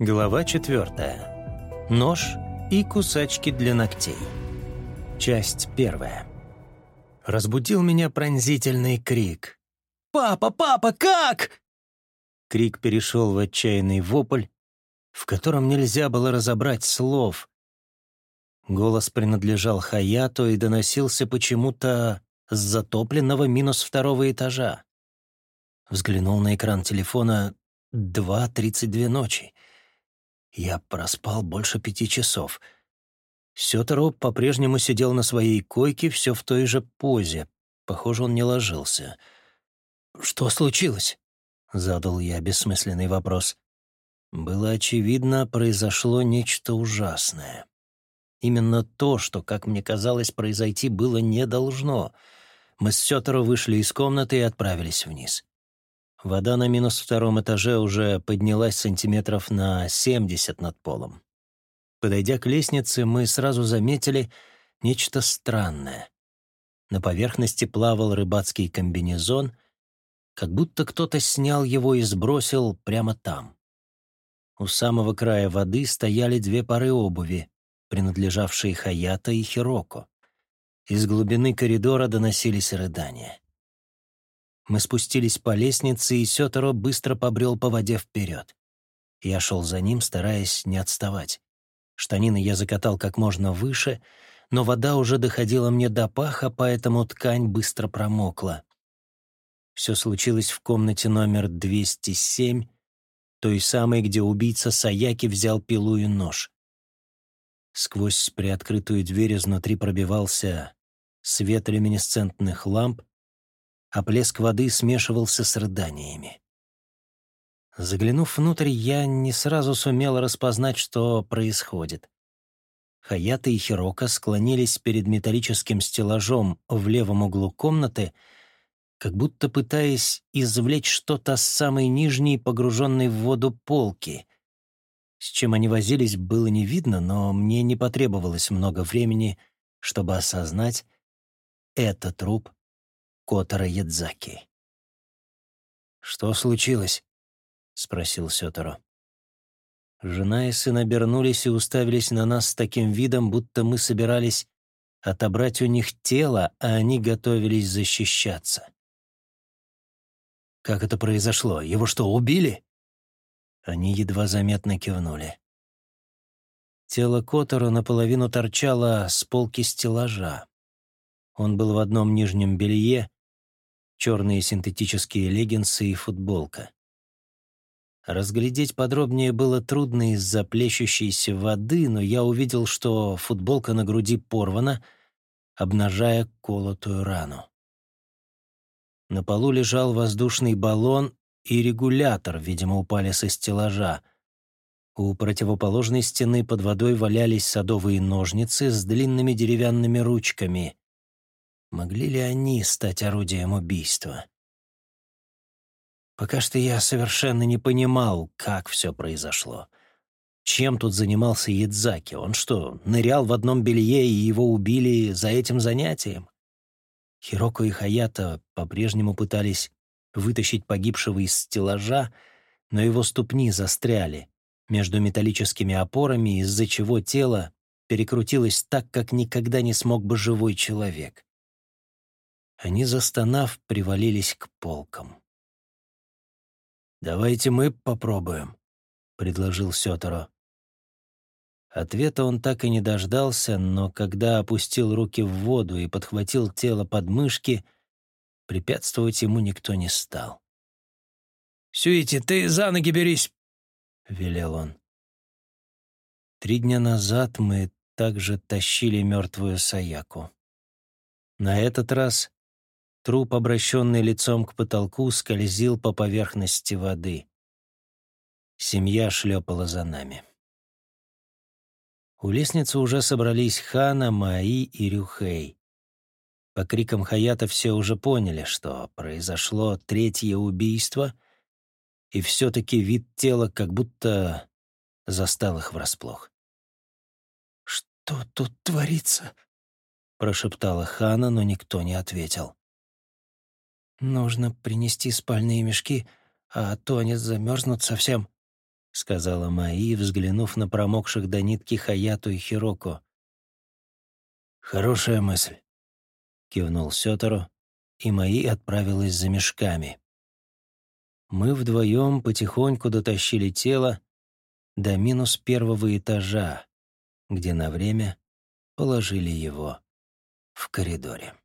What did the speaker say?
Глава четвертая. Нож и кусачки для ногтей. Часть первая. Разбудил меня пронзительный крик. «Папа, папа, как?» Крик перешел в отчаянный вопль, в котором нельзя было разобрать слов. Голос принадлежал Хаяту и доносился почему-то с затопленного минус второго этажа. Взглянул на экран телефона «Два тридцать две ночи». Я проспал больше пяти часов. Сётеро по-прежнему сидел на своей койке, все в той же позе. Похоже, он не ложился. «Что случилось?» — задал я бессмысленный вопрос. Было очевидно, произошло нечто ужасное. Именно то, что, как мне казалось, произойти было не должно. Мы с Сётеро вышли из комнаты и отправились вниз. Вода на минус втором этаже уже поднялась сантиметров на 70 над полом. Подойдя к лестнице, мы сразу заметили нечто странное. На поверхности плавал рыбацкий комбинезон, как будто кто-то снял его и сбросил прямо там. У самого края воды стояли две пары обуви, принадлежавшие Хаята и Хироко. Из глубины коридора доносились рыдания. Мы спустились по лестнице, и Сёторо быстро побрел по воде вперед. Я шел за ним, стараясь не отставать. Штанины я закатал как можно выше, но вода уже доходила мне до паха, поэтому ткань быстро промокла. Все случилось в комнате номер 207, той самой, где убийца Саяки взял пилу и нож. Сквозь приоткрытую дверь изнутри пробивался свет люминесцентных ламп, а плеск воды смешивался с рыданиями. Заглянув внутрь, я не сразу сумел распознать, что происходит. Хаята и Хирока склонились перед металлическим стеллажом в левом углу комнаты, как будто пытаясь извлечь что-то с самой нижней, погруженной в воду полки. С чем они возились, было не видно, но мне не потребовалось много времени, чтобы осознать — это труп Котора Ядзаки. «Что случилось?» — спросил Сёторо. Жена и сын обернулись и уставились на нас с таким видом, будто мы собирались отобрать у них тело, а они готовились защищаться. «Как это произошло? Его что, убили?» Они едва заметно кивнули. Тело Котора наполовину торчало с полки стеллажа. Он был в одном нижнем белье, черные синтетические леггинсы и футболка. Разглядеть подробнее было трудно из-за плещущейся воды, но я увидел, что футболка на груди порвана, обнажая колотую рану. На полу лежал воздушный баллон и регулятор, видимо, упали со стеллажа. У противоположной стены под водой валялись садовые ножницы с длинными деревянными ручками. Могли ли они стать орудием убийства? Пока что я совершенно не понимал, как все произошло. Чем тут занимался Ядзаки? Он что, нырял в одном белье и его убили за этим занятием? Хироко и Хаята по-прежнему пытались вытащить погибшего из стеллажа, но его ступни застряли между металлическими опорами, из-за чего тело перекрутилось так, как никогда не смог бы живой человек. Они, застонав, привалились к полкам. «Давайте мы попробуем», — предложил Сёторо. Ответа он так и не дождался, но когда опустил руки в воду и подхватил тело под мышки, препятствовать ему никто не стал. «Сюити, ты за ноги берись!» — велел он. Три дня назад мы также тащили мертвую Саяку. На этот раз Труп, обращенный лицом к потолку, скользил по поверхности воды. Семья шлепала за нами. У лестницы уже собрались Хана, Маи и Рюхей. По крикам Хаята все уже поняли, что произошло третье убийство, и все-таки вид тела как будто застал их врасплох. «Что тут творится?» — прошептала Хана, но никто не ответил. «Нужно принести спальные мешки, а то они замерзнут совсем», — сказала Маи, взглянув на промокших до нитки Хаяту и Хироко. «Хорошая мысль», — кивнул Сётору, и Маи отправилась за мешками. Мы вдвоем потихоньку дотащили тело до минус первого этажа, где на время положили его в коридоре.